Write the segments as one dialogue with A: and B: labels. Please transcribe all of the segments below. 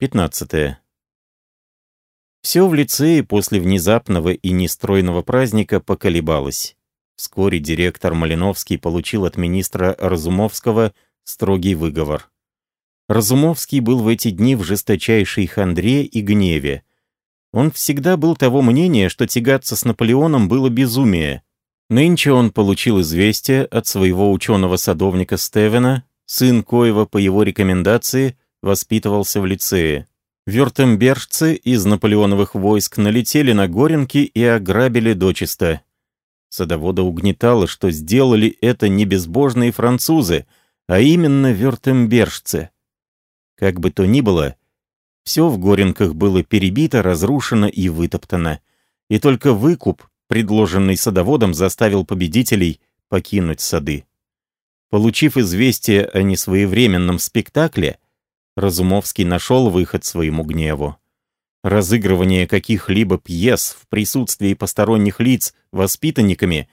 A: 15. Все в лицее после внезапного и нестройного праздника поколебалось. Вскоре директор Малиновский получил от министра Разумовского строгий выговор. Разумовский был в эти дни в жесточайшей хандре и гневе. Он всегда был того мнения, что тягаться с Наполеоном было безумие. Нынче он получил известие от своего ученого-садовника Стевена, сын Коева по его рекомендации воспитывался в лицее. Вюртембержцы из наполеоновых войск налетели на Горенки и ограбили дочисто. Садовода угнетало, что сделали это не безбожные французы, а именно вюртембержцы. Как бы то ни было, все в Горенках было перебито, разрушено и вытоптано. И только выкуп, предложенный садоводом, заставил победителей покинуть сады. Получив известие о несвоевременном спектакле, Разумовский нашел выход своему гневу. Разыгрывание каких-либо пьес в присутствии посторонних лиц воспитанниками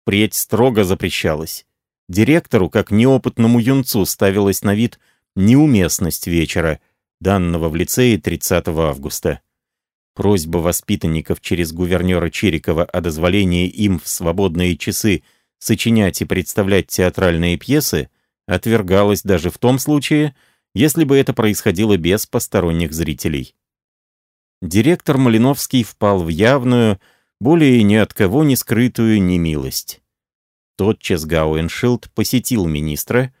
A: впредь строго запрещалось. Директору, как неопытному юнцу, ставилась на вид неуместность вечера, данного в лицее 30 августа. Просьба воспитанников через гувернера Чирикова о дозволении им в свободные часы сочинять и представлять театральные пьесы отвергалась даже в том случае, если бы это происходило без посторонних зрителей. Директор Малиновский впал в явную, более ни от кого не скрытую немилость. Тотчас Гауэншилд посетил министра,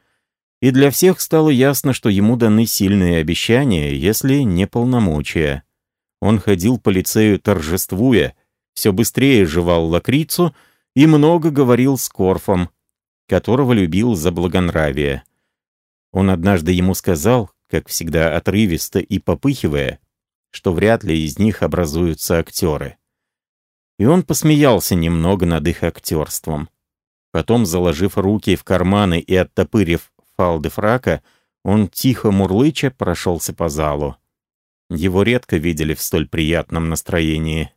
A: и для всех стало ясно, что ему даны сильные обещания, если не полномочия. Он ходил по лицею торжествуя, все быстрее жевал лакрицу и много говорил с Корфом, которого любил за благонравие. Он однажды ему сказал, как всегда отрывисто и попыхивая, что вряд ли из них образуются актеры. И он посмеялся немного над их актерством. Потом, заложив руки в карманы и оттопырив фалды фрака, он тихо мурлыча прошелся по залу. Его редко видели в столь приятном настроении.